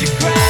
you cry.